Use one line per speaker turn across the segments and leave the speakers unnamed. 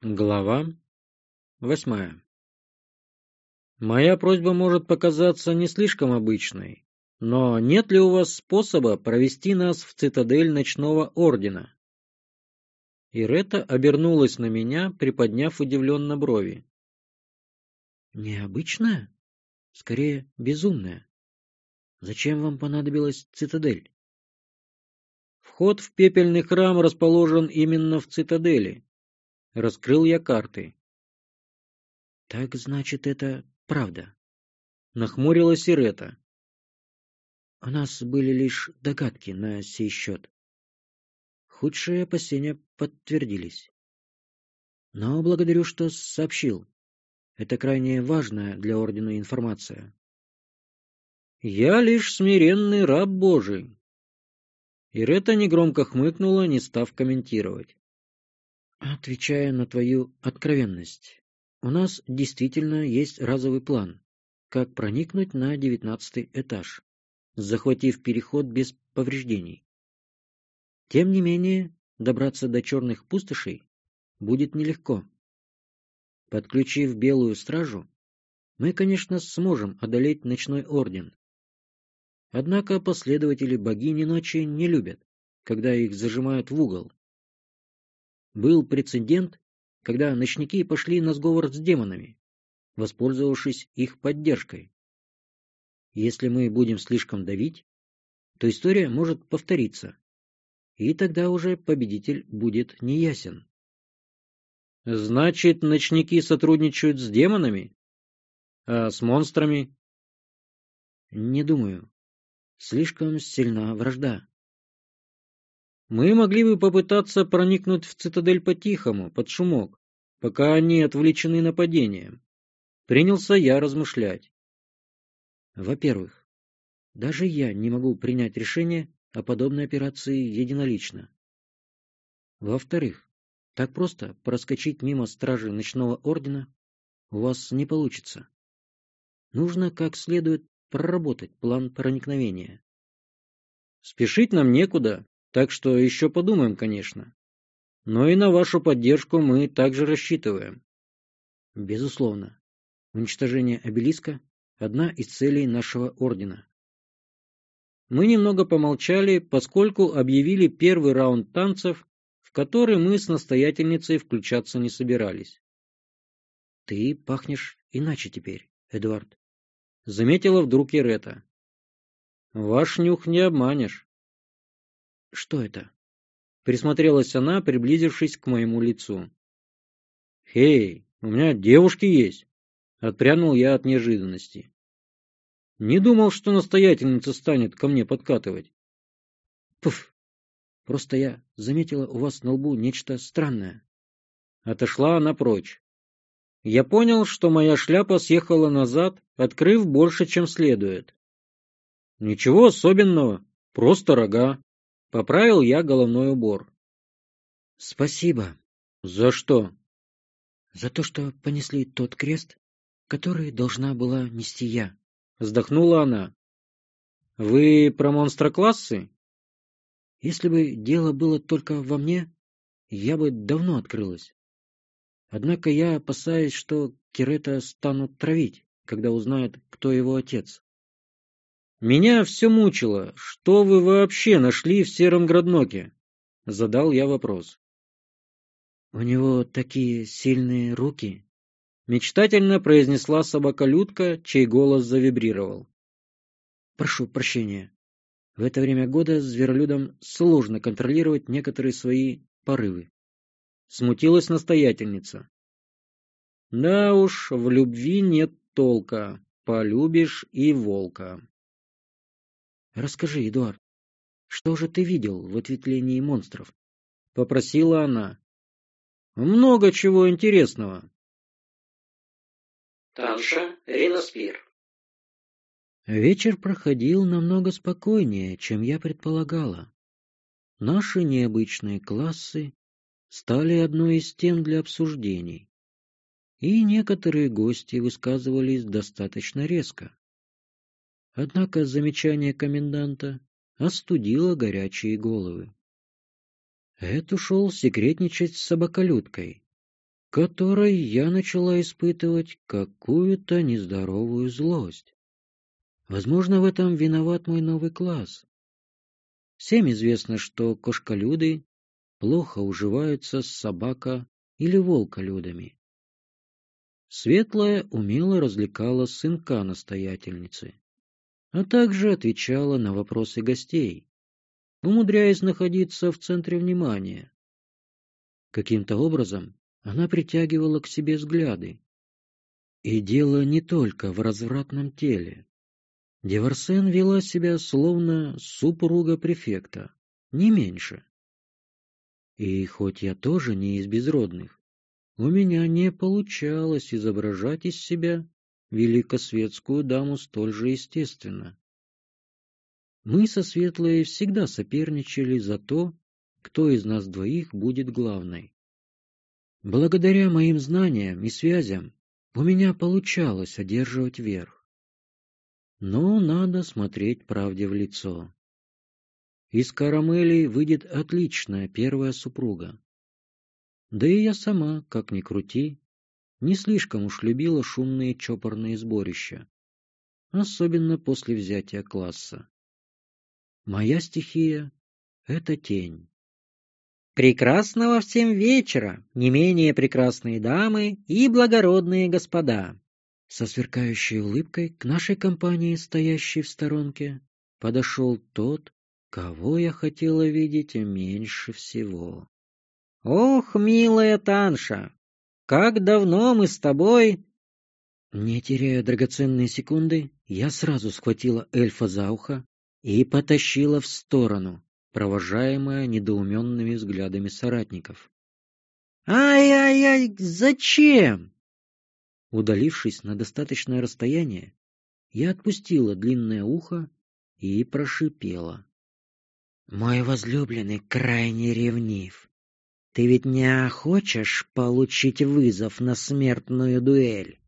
Глава восьмая Моя просьба может показаться не слишком обычной, но нет ли у вас способа провести нас в цитадель ночного ордена? Ирета обернулась на меня, приподняв удивленно брови. Необычная? Скорее, безумная. Зачем вам понадобилась цитадель? Вход в пепельный храм расположен именно в цитадели. Раскрыл я карты. Так значит, это правда. Нахмурилась Ирета. У нас были лишь догадки на сей счет. Худшие опасения подтвердились. Но благодарю, что сообщил. Это крайне важная для Ордена информация. Я лишь смиренный раб Божий. Ирета негромко хмыкнула, не став комментировать. Отвечая на твою откровенность, у нас действительно есть разовый план, как проникнуть на девятнадцатый этаж, захватив переход без повреждений. Тем не менее, добраться до черных пустошей будет нелегко. Подключив белую стражу, мы, конечно, сможем одолеть ночной орден. Однако последователи богини ночи не любят, когда их зажимают в угол был прецедент, когда ночники пошли на сговор с демонами, воспользовавшись их поддержкой. Если мы будем слишком давить, то история может повториться, и тогда уже победитель будет неясен. Значит, ночники сотрудничают с демонами? А с монстрами? Не думаю. Слишком сильна вражда. Мы могли бы попытаться проникнуть в цитадель по-тихому, под шумок, пока они отвлечены нападением. Принялся я размышлять. Во-первых, даже я не могу принять решение о подобной операции единолично. Во-вторых, так просто проскочить мимо стражи ночного ордена у вас не получится. Нужно как следует проработать план проникновения. Спешить нам некуда, так что еще подумаем, конечно. Но и на вашу поддержку мы также рассчитываем. Безусловно. Уничтожение обелиска – одна из целей нашего ордена. Мы немного помолчали, поскольку объявили первый раунд танцев, в который мы с настоятельницей включаться не собирались. «Ты пахнешь иначе теперь, Эдуард», — заметила вдруг Ерета. «Ваш нюх не обманешь». Что это? Присмотрелась она, приблизившись к моему лицу. «Хей, у меня девушки есть!» Отпрянул я от неожиданности. Не думал, что настоятельница станет ко мне подкатывать. Пуф! Просто я заметила у вас на лбу нечто странное. Отошла она прочь. Я понял, что моя шляпа съехала назад, открыв больше, чем следует. Ничего особенного, просто рога. Поправил я головной убор. Спасибо. За что? За то, что понесли тот крест, который должна была нести я. Вздохнула она. Вы про монстроклассы? Если бы дело было только во мне, я бы давно открылась. Однако я опасаюсь, что Кирета станут травить, когда узнают, кто его отец. Меня все мучило, что вы вообще нашли в сером градноке? Задал я вопрос. У него такие сильные руки, мечтательно произнесла собаколюдка, чей голос завибрировал. Прошу прощения. В это время года зверолюдам сложно контролировать некоторые свои порывы. Смутилась настоятельница. Да уж, в любви нет толка, полюбишь и волка. Расскажи, Эдуард, что же ты видел в ответвлении монстров? Попросила она. Много чего интересного.
Танша Риноспир
Вечер проходил намного спокойнее, чем я предполагала. Наши необычные классы стали одной из тем для обсуждений, и некоторые гости высказывались достаточно резко. Однако замечание коменданта остудило горячие головы. Эд ушел секретничать с собаколюдкой. которой я начала испытывать какую-то нездоровую злость. Возможно, в этом виноват мой новый класс. Всем известно, что кошколюды плохо уживаются с собака- или волколюдами. Светлая умело развлекала сынка настоятельницы, а также отвечала на вопросы гостей, умудряясь находиться в центре внимания. Каким-то образом она притягивала к себе взгляды. И дело не только в развратном теле. Деварсен вела себя словно супруга префекта, не меньше. И хоть я тоже не из безродных, у меня не получалось изображать из себя великосветскую даму столь же естественно. Мы со Светлой всегда соперничали за то, кто из нас двоих будет главной. Благодаря моим знаниям и связям у меня получалось одерживать верх. Но надо смотреть правде в лицо. Из Карамели выйдет отличная первая супруга. Да и я сама, как ни крути, не слишком уж любила шумные чопорные сборища, особенно после взятия класса. Моя стихия — это тень.
Прекрасного всем вечера, не менее прекрасные дамы и благородные господа.
Со сверкающей улыбкой к нашей компании, стоящей в сторонке, подошел тот, кого я хотела видеть меньше всего.
Ох, милая Танша, как давно мы с тобой...
Не теряя драгоценные секунды, я сразу схватила эльфа за ухо и потащила в сторону, провожаемая недоуменными взглядами соратников.
«Ай-ай-ай, зачем?»
Удалившись на достаточное расстояние, я отпустила длинное ухо и прошипела. «Мой возлюбленный крайне ревнив. Ты ведь не хочешь получить вызов на смертную дуэль?»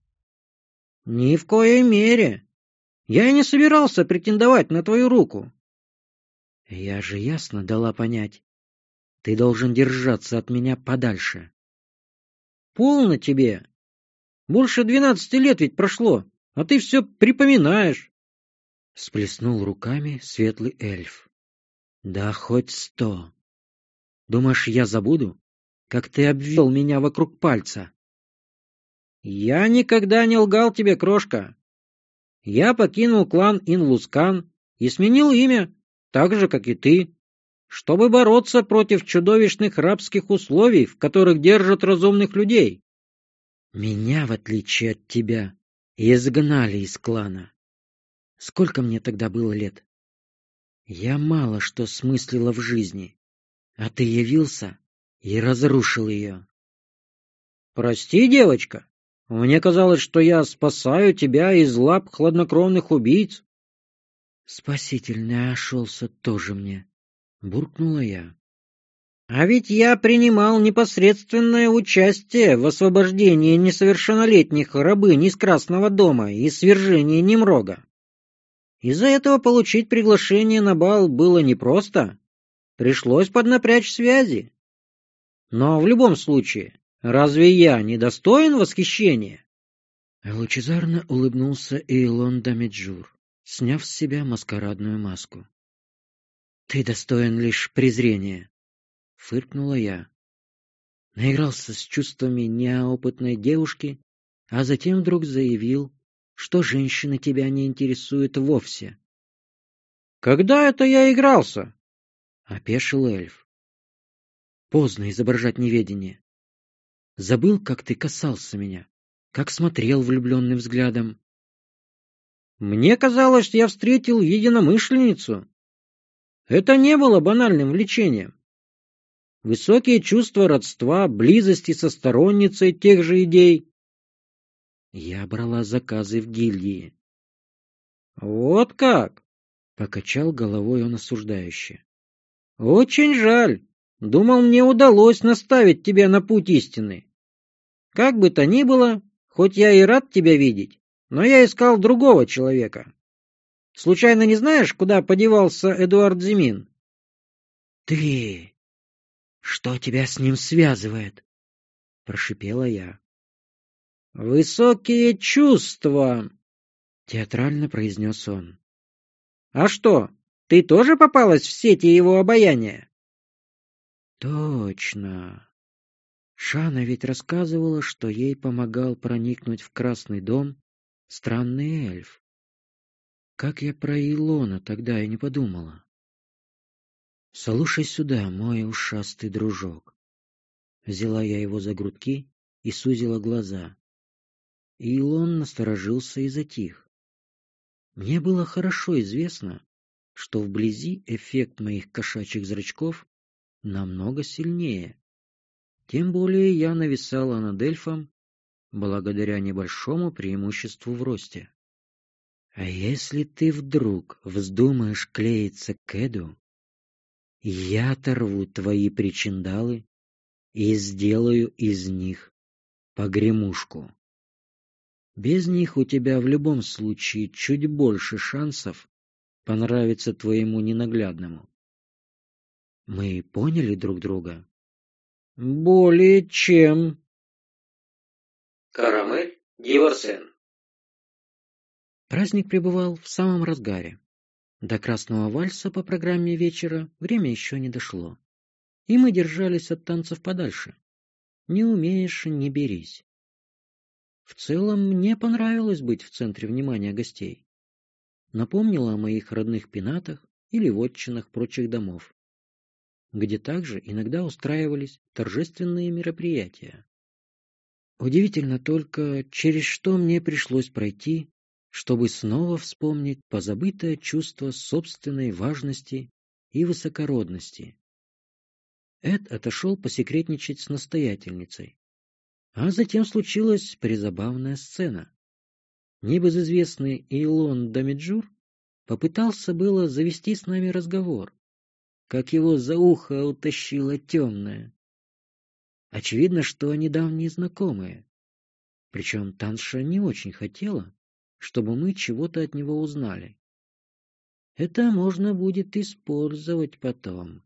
«Ни в коей мере!» Я и не собирался претендовать на твою руку.
Я же ясно дала понять. Ты должен держаться от меня подальше.
Полно тебе. Больше двенадцати лет ведь прошло, а ты все припоминаешь.
Сплеснул руками светлый эльф. Да хоть сто. Думаешь, я забуду, как ты обвел меня вокруг пальца?
Я никогда не лгал тебе, крошка я покинул клан Инлускан и сменил имя, так же, как и ты, чтобы бороться против чудовищных рабских условий, в которых держат разумных людей.
Меня, в отличие от тебя, изгнали из клана. Сколько мне тогда было лет? Я мало что смыслила в жизни, а ты явился и разрушил ее.
Прости, девочка, мне казалось, что я спасаю тебя из лап хладнокровных убийц.
Спаситель нашелся тоже мне, буркнула я.
А ведь я принимал непосредственное участие в освобождении несовершеннолетних рабынь из Красного дома и свержении Немрога. Из-за этого получить приглашение на бал было непросто. Пришлось поднапрячь связи. Но в любом случае, Разве я не достоин восхищения?
Лучезарно улыбнулся Эйлон Дамиджур, сняв с себя маскарадную маску. Ты достоин лишь презрения, фыркнула я. Наигрался с чувствами неопытной девушки, а затем вдруг заявил, что женщины тебя не интересуют вовсе.
Когда это я игрался?
опешил эльф. Поздно изображать неведение. Забыл, как ты касался меня, как смотрел влюбленным взглядом.
Мне казалось, я встретил единомышленницу. Это не было банальным влечением. Высокие чувства родства, близости со сторонницей тех же идей.
Я брала заказы в гильдии.
Вот как?
Покачал головой он осуждающе.
Очень жаль. Думал, мне удалось наставить тебя на путь истины. Как бы то ни было, хоть я и рад тебя видеть, но я искал другого человека. Случайно не знаешь, куда подевался Эдуард Зимин?
Ты... Что тебя с ним связывает?
— прошипела я. «Высокие чувства!» — театрально произнес он. «А что, ты тоже попалась в сети его обаяния?» «Точно!» Шана ведь рассказывала, что ей помогал проникнуть в Красный дом странный эльф. Как я про Илона тогда и не подумала. «Слушай сюда, мой ушастый дружок». Взяла я его за грудки и сузила глаза. Илон насторожился и затих. Мне было хорошо известно, что вблизи эффект моих кошачьих зрачков намного сильнее. Тем более я нависала над эльфом благодаря небольшому преимуществу в росте. А если ты вдруг вздумаешь клеиться к Эду, я оторву твои причиндалы и сделаю из них погремушку. Без них у тебя в любом случае чуть больше шансов понравиться твоему ненаглядному. Мы поняли друг друга? Более чем.
Карамель Диворсен.
Праздник пребывал в самом разгаре. До красного вальса по программе вечера время еще не дошло. И мы держались от танцев подальше. Не умеешь — не берись. В целом, мне понравилось быть в центре внимания гостей. Напомнила о моих родных пенатах или вотчинах прочих домов, где также иногда устраивались торжественные мероприятия. Удивительно только, через что мне пришлось пройти, чтобы снова вспомнить позабытое чувство собственной важности и высокородности. Эд отошел посекретничать с настоятельницей. А затем случилась призабавная сцена. Небезызвестный Илон Дамиджур попытался было завести с нами разговор, как его за ухо утащила темная. Очевидно, что они давние знакомые. Причем Танша не очень хотела, чтобы мы чего-то от него узнали. Это можно будет использовать потом,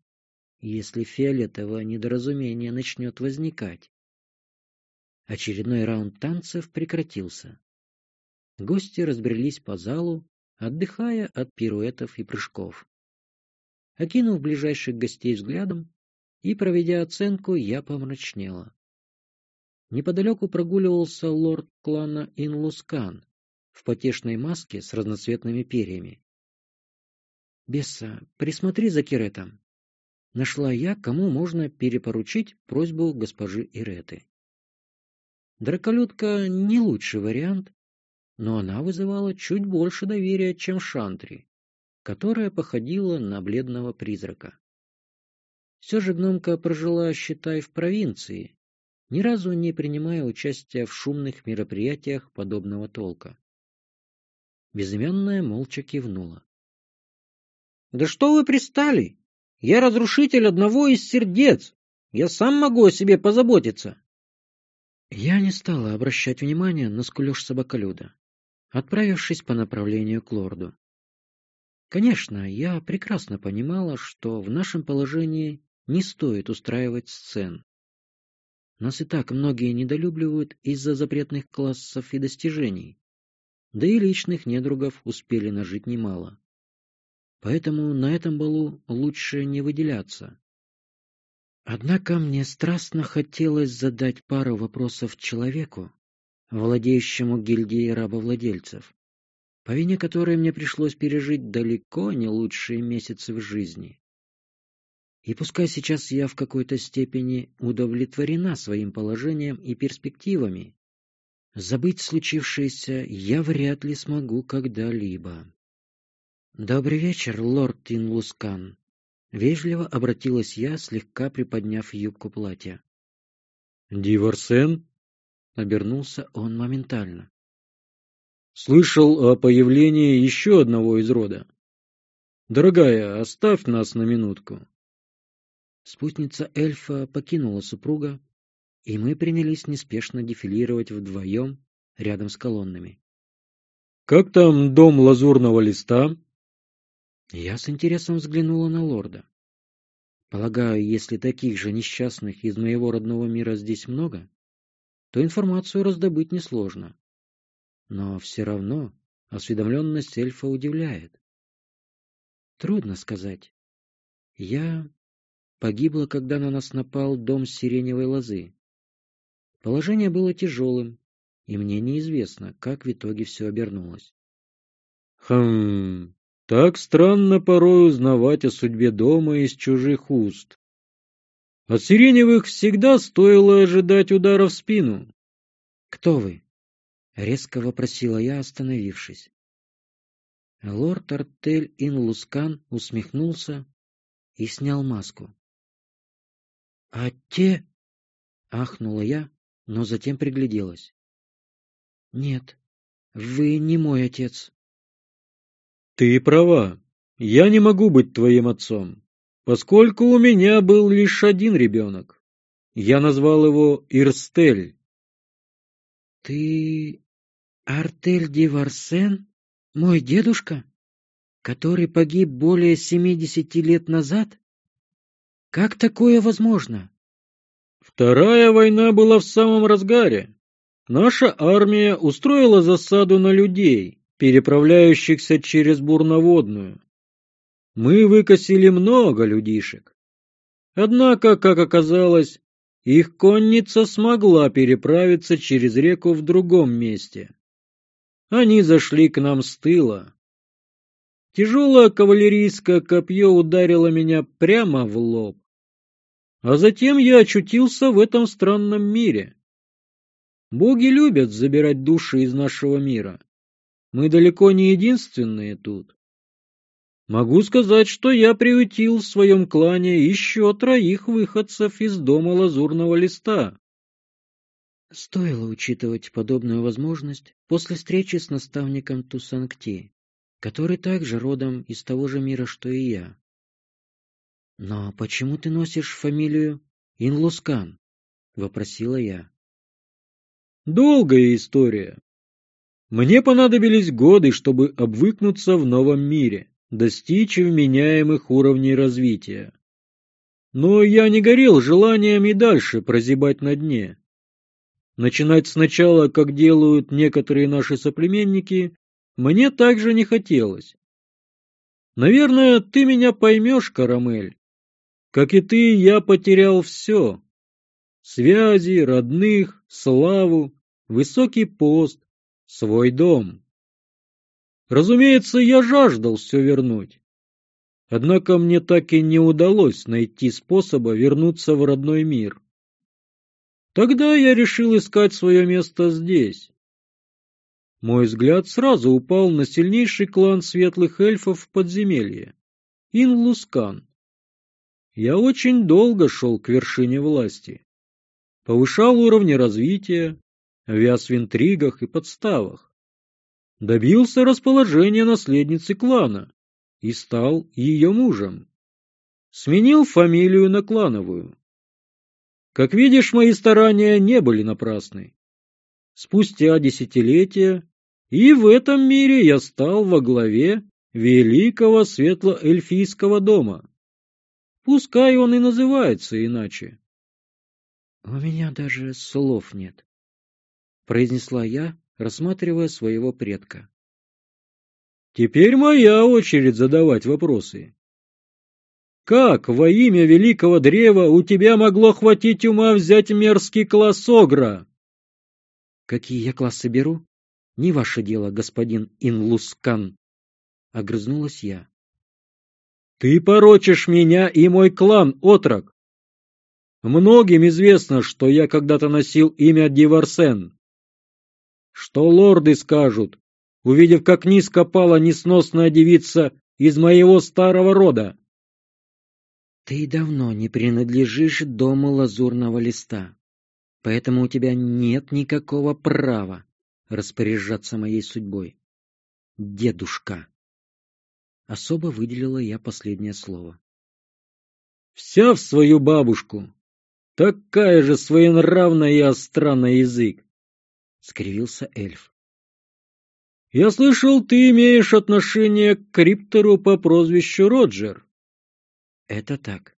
если фиолетовое недоразумение начнет возникать. Очередной раунд танцев прекратился. Гости разбрелись по залу, отдыхая от пируэтов и прыжков. Окинув ближайших гостей взглядом и проведя оценку, я помрачнела. Неподалеку прогуливался лорд клана Инлускан, в потешной маске с разноцветными перьями. «Бесса, присмотри за Киретом». Нашла я, кому можно перепоручить просьбу госпожи Иреты. Драколюдка не лучший вариант, но она вызывала чуть больше доверия, чем Шантри, которая походила на бледного призрака. Все же гномка прожила, считай, в провинции, ни разу не принимая участия в шумных мероприятиях подобного толка. Безымянная молча кивнула. «Да что вы пристали? Я разрушитель одного из сердец. Я сам могу о себе позаботиться». Я не стала обращать внимания на скулеж собаколюда, отправившись по направлению к лорду. Конечно, я прекрасно понимала, что в нашем положении не стоит устраивать сцен. Нас и так многие недолюбливают из-за запретных классов и достижений да и личных недругов успели нажить немало. Поэтому на этом балу лучше не выделяться. Однако мне страстно хотелось задать пару вопросов человеку, владеющему гильдией рабовладельцев, по вине которой мне пришлось пережить далеко не лучшие месяцы в жизни. И пускай сейчас я в какой-то степени удовлетворена своим положением и перспективами, Забыть случившееся я вряд ли смогу когда-либо. «Добрый вечер, лорд Тинлускан!» Вежливо обратилась я, слегка приподняв юбку платья.
«Диворсен?»
— обернулся он моментально.
«Слышал о появлении еще одного из рода. Дорогая, оставь нас на минутку».
Спутница эльфа покинула супруга, и мы принялись неспешно дефилировать вдвоем рядом с колоннами.
«Как там дом лазурного листа?»
Я с интересом взглянула на лорда. Полагаю, если таких же несчастных из моего родного мира здесь много,
то информацию раздобыть несложно. Но все равно осведомленность эльфа удивляет. Трудно сказать. Я погибла, когда на нас напал дом сиреневой лозы. Положение было тяжелым, и мне неизвестно, как в итоге все обернулось.
Хм, так странно порой узнавать о судьбе дома из чужих уст. От сиреневых всегда стоило ожидать удара в спину.
«Кто вы?» — резко вопросила я, остановившись. Лорд Артель Инлускан усмехнулся и снял маску. «А те...» — ахнула я, но затем пригляделась. «Нет, вы не мой отец».
«Ты права. Я не могу быть твоим отцом, поскольку у меня был лишь один ребенок. Я назвал его Ирстель».
«Ты Артель Диварсен, мой дедушка, который погиб более семидесяти лет назад? Как такое возможно?»
Вторая война была в самом разгаре. Наша армия устроила засаду на людей, переправляющихся через Бурноводную. Мы выкосили много людишек. Однако, как оказалось, их конница смогла переправиться через реку в другом месте. Они зашли к нам с тыла. Тяжелое кавалерийское копье ударило меня прямо в лоб. А затем я очутился в этом странном мире. Боги любят забирать души из нашего мира. Мы далеко не единственные тут. Могу сказать, что я приютил в своем клане еще троих выходцев из дома лазурного листа.
Стоило учитывать подобную возможность после встречи с наставником Тусангти, который также родом из того же мира, что и я. «Но почему ты носишь фамилию Инлускан?» — вопросила я.
«Долгая история. Мне понадобились годы, чтобы обвыкнуться в новом мире, достичь вменяемых уровней развития. Но я не горел желанием и дальше прозябать на дне. Начинать сначала, как делают некоторые наши соплеменники, мне также не хотелось. Наверное, ты меня поймешь, Карамель. Как и ты, я потерял все. Связи, родных, славу, высокий пост, свой дом. Разумеется, я жаждал все вернуть. Однако мне так и не удалось найти способа вернуться в родной мир. Тогда я решил искать свое место здесь. Мой взгляд сразу упал на сильнейший клан светлых эльфов в подземелье — Инлускан. Я очень долго шел к вершине власти. Повышал уровни развития, вяз в интригах и подставах. Добился расположения наследницы клана и стал ее мужем. Сменил фамилию на клановую. Как видишь, мои старания не были напрасны. Спустя десятилетия и в этом мире я стал во главе великого светлоэльфийского дома. Пускай он и называется иначе.
— У меня даже слов нет, — произнесла я, рассматривая своего предка.
— Теперь моя очередь задавать вопросы. Как во имя великого древа у тебя могло хватить ума взять мерзкий класс Огра?
— Какие я классы беру? Не ваше дело, господин Инлускан, — огрызнулась я.
Ты порочишь меня и мой клан, отрок. Многим известно, что я когда-то носил имя Диварсен. Что лорды скажут, увидев, как низко пала несносная девица из моего старого рода?
Ты давно не принадлежишь дому лазурного листа, поэтому у тебя нет никакого права распоряжаться моей судьбой. Дедушка. Особо выделила я последнее слово.
«Вся в свою бабушку! Такая же своенравная и остра на язык!» — скривился эльф. «Я слышал, ты имеешь отношение к криптору по прозвищу Роджер».
«Это так».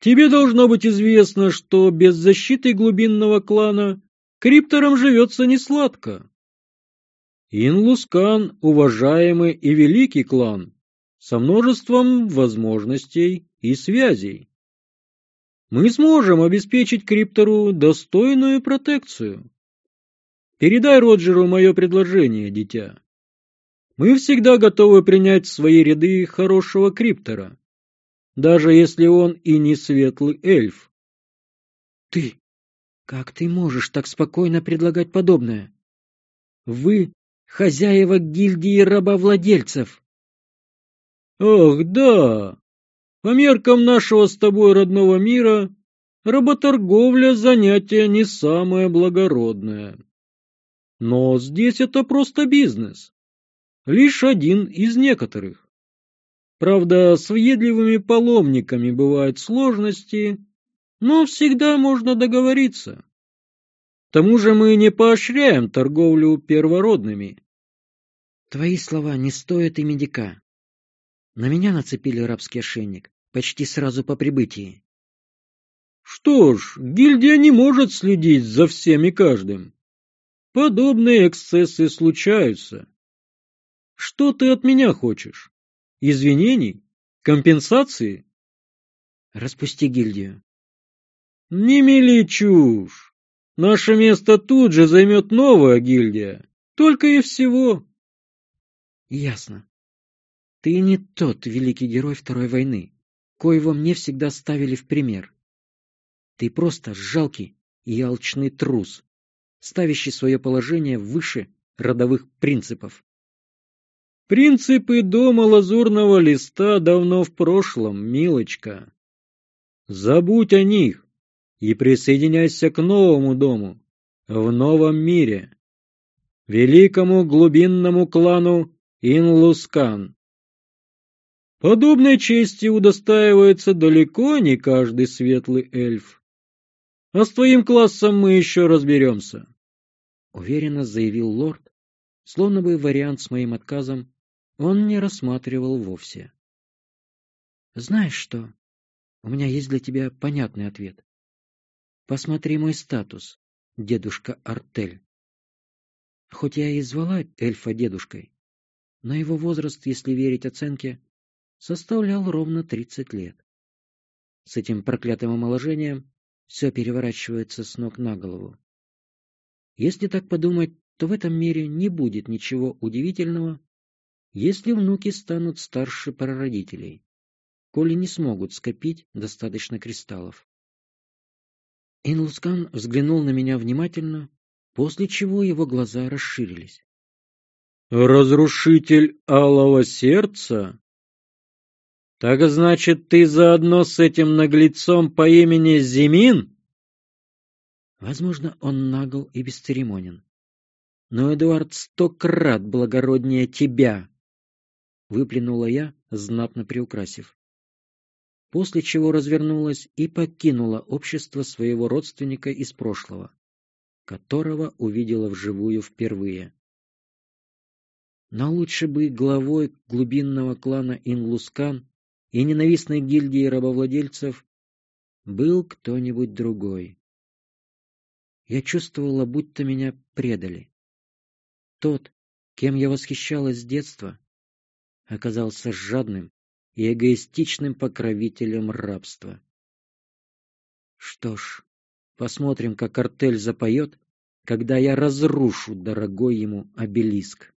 Тебе должно быть известно, что без защиты глубинного клана крипторам живется несладко. Инлускан – уважаемый и великий клан, со множеством возможностей и связей. Мы сможем обеспечить криптору достойную протекцию. Передай Роджеру мое предложение, дитя. Мы всегда готовы принять в свои ряды хорошего криптора, даже если он и не светлый эльф.
Ты, как ты можешь так спокойно предлагать подобное? Вы хозяева гильдии рабовладельцев.
Ах, да. По меркам нашего с тобой родного мира, работорговля занятие не самое благородное. Но здесь это просто бизнес. Лишь один из некоторых. Правда, с въедливыми паломниками бывают сложности, но всегда можно договориться. К тому же мы не поощряем торговлю первородными.
Твои слова не стоят и медика. На меня нацепили рабский ошейник почти сразу по прибытии.
Что ж, гильдия не может следить за всем и каждым. Подобные эксцессы случаются. Что ты от меня хочешь? Извинений? Компенсации?
Распусти гильдию.
Не мели чушь. Наше место тут же займет новая гильдия. Только и всего.
Ясно. Ты не тот великий герой Второй войны, коего мне всегда ставили в пример. Ты просто жалкий и алчный трус, ставящий свое положение выше родовых принципов.
Принципы дома лазурного листа давно в прошлом, милочка. Забудь о них и присоединяйся к новому дому, в новом мире, великому глубинному клану Инлускан. Подобной чести удостаивается далеко не каждый светлый эльф. А с твоим классом мы еще разберемся.
Уверенно заявил лорд, словно бы вариант с моим отказом он не рассматривал вовсе. Знаешь что? У меня есть для тебя понятный ответ. Посмотри мой статус, дедушка Артель. Хоть я и звала эльфа дедушкой, но его возраст, если верить оценке, составлял ровно тридцать лет. С этим проклятым омоложением все переворачивается с ног на голову. Если так подумать, то в этом мире не будет ничего удивительного, если внуки станут старше прародителей, коли не смогут скопить достаточно кристаллов. Инлускан взглянул на меня внимательно, после чего его глаза расширились.
«Разрушитель алого сердца?» Так значит, ты заодно с этим наглецом по имени Зимин?
Возможно, он нагл и бесцеремонен. Но Эдуард сто крат благороднее тебя, выплюнула я, знатно приукрасив. После чего развернулась и покинула общество своего родственника из прошлого, которого увидела вживую впервые. Но лучше бы главой глубинного клана Инлускан и ненавистной гильдии рабовладельцев был кто-нибудь другой. Я чувствовала, будто меня предали. Тот, кем я восхищалась с детства, оказался жадным и эгоистичным покровителем рабства. Что ж, посмотрим, как картель запоет, когда я разрушу дорогой ему обелиск.